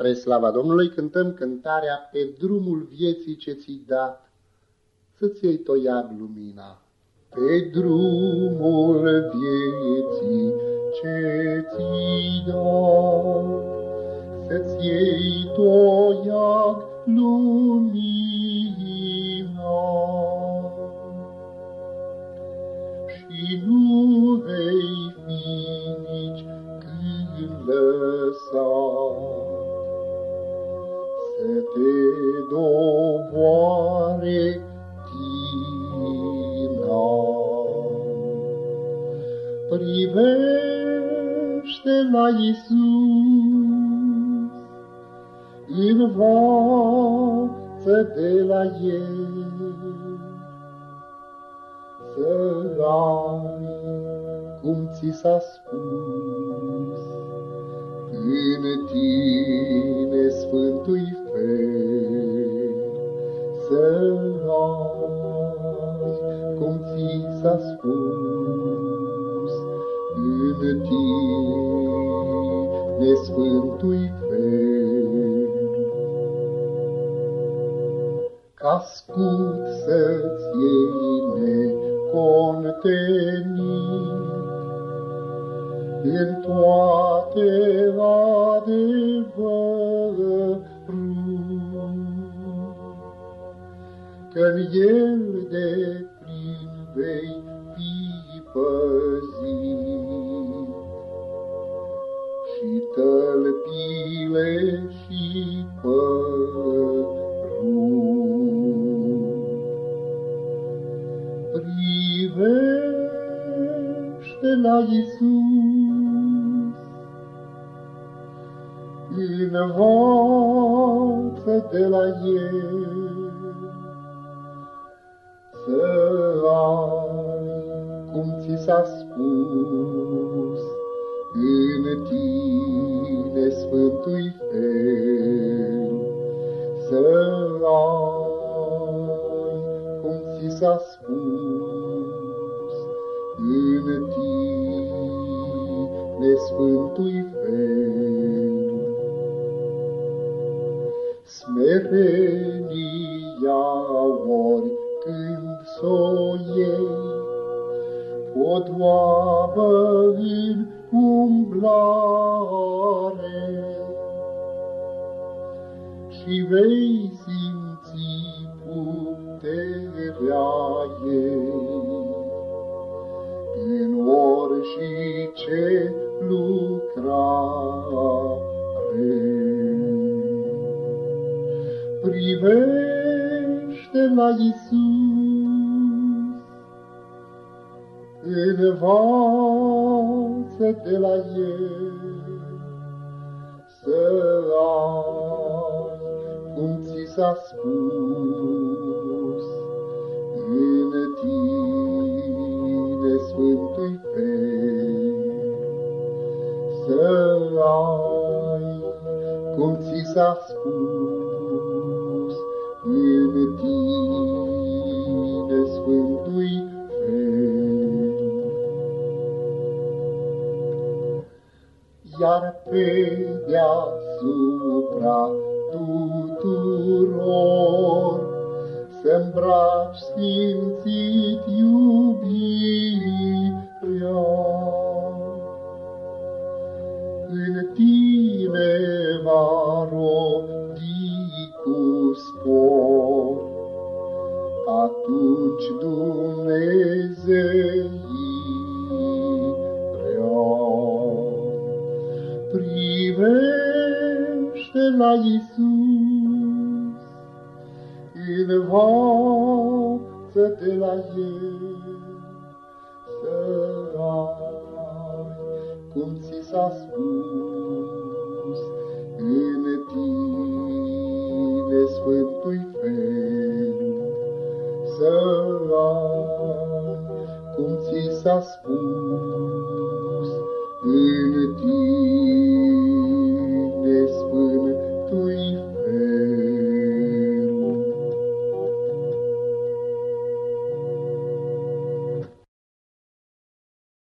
Spre slava Domnului cântăm cântarea Pe drumul vieții ce ți-i dat, să-ți iei toiag lumina. Pe drumul vieții ce ți-i dat, să-ți iei toiag lumina. Și nu vei fi nici când lăsat să te doboare tina. Privește la Iisus, învață de la El, să ai cum ți s-a spus, în tine Sfântul fel, să ai cum ți s-a spus, în tine Sfântul fel. Ca scut să-ți iei necontenit, în toate adevărul, el de plin vei fi păzit și tălpile și părul. Privește la Iisus, învață de la El să ai cum ți s-a spus în tine Sfântul fel, să ai cum ți s-a spus în tine Sfântul fel. Smerenia ori când s-o iei, Podoabă în umblare, Și vei simți puterea ei În orice lucrare. Privește la Iisus, învață de la El, să ai cum ți s-a spus, în tine Sfântul fel, să ai cum ți s-a spus, Iar pe deasupra tuturor să-mbraci sfințit iubirea. În tine va spor, la Iisus, învață-te la El, să ai cum ți s-a spus în tine Sfântui fel, să ai cum ți s-a spus